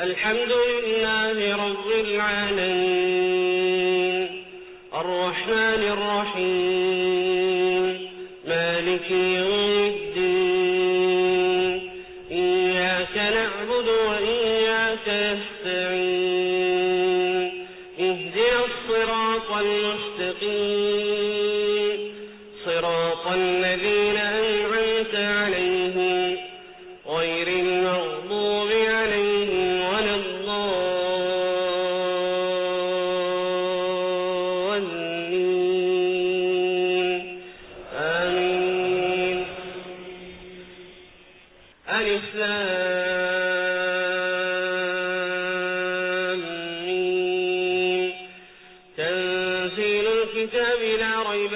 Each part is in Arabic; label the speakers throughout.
Speaker 1: الحمد لله رب العالمين. الرحمن الرحيم. مالك يوم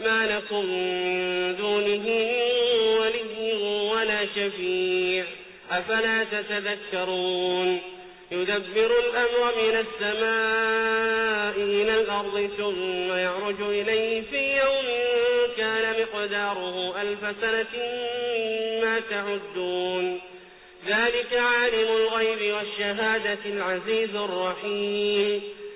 Speaker 1: ما لكم من دونه ولي ولا شفيع. أفلا تتذكرون؟ يدبر الأمر من السماء إلى الأرض ثم يعرج إليه في يوم كان مقداره ألف سنة مما تعدون. ذلك عالم الغيب والشهادة العزيز الرحيم.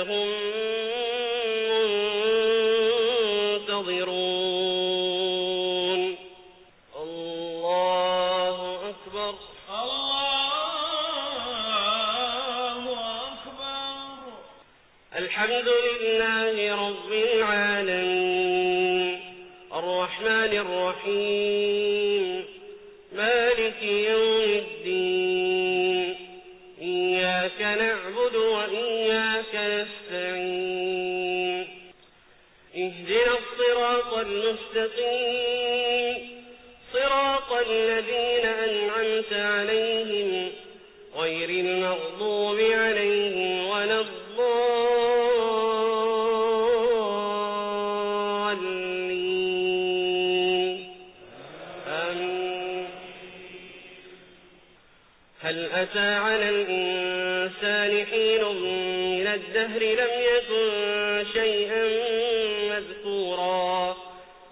Speaker 1: إنهم منتظرون. الله أكبر.
Speaker 2: الله أكبر.
Speaker 1: الحمد لله رب العالمين. الرحمن الرحيم. المستقيم. صراط الذين أنعمت عليهم غير المغضوب عليهم ولا الضالين. آمين. هل أتى على الإنسان حين من الدهر لم يكن شيئا مذكورا؟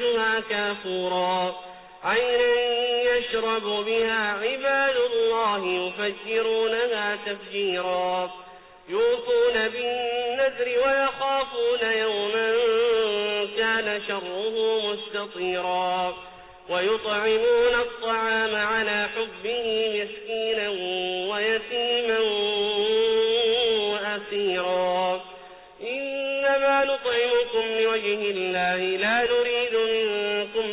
Speaker 1: مزاجها كافورا. عينا يشرب بها عباد الله يفجرونها تفجيرا. يوفون بالنذر ويخافون يوما كان شره مستطيرا. ويطعمون الطعام على حبه مسكينا ويتيما وأسيرا. إنما نطعمكم لوجه الله لا نريد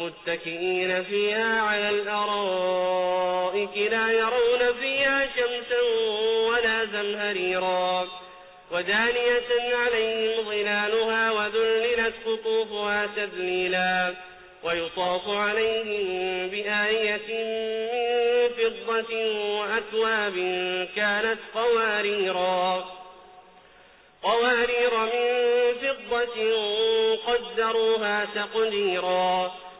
Speaker 1: متكئين فيها على الأرائك لا يرون فيها شمسا ولا زمهريرا. ودانية عليهم ظلالها وذللت قطوفها تذليلا. ويطاف عليهم بآية من فضة وأكواب كانت قواريرا. قوارير من فضة قدروها تقديرا.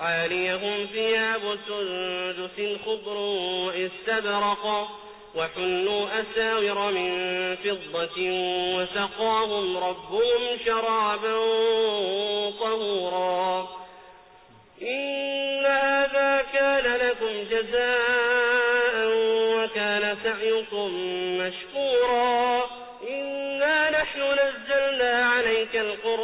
Speaker 1: عاليهم ثياب سندس خضر واستبرق وحلوا أساور من فضة وسقاهم ربهم شرابا طهورا. إن هذا كان لكم جزاء وكان سعيكم مشكورا. إنا نحن نزلنا عليك القرآن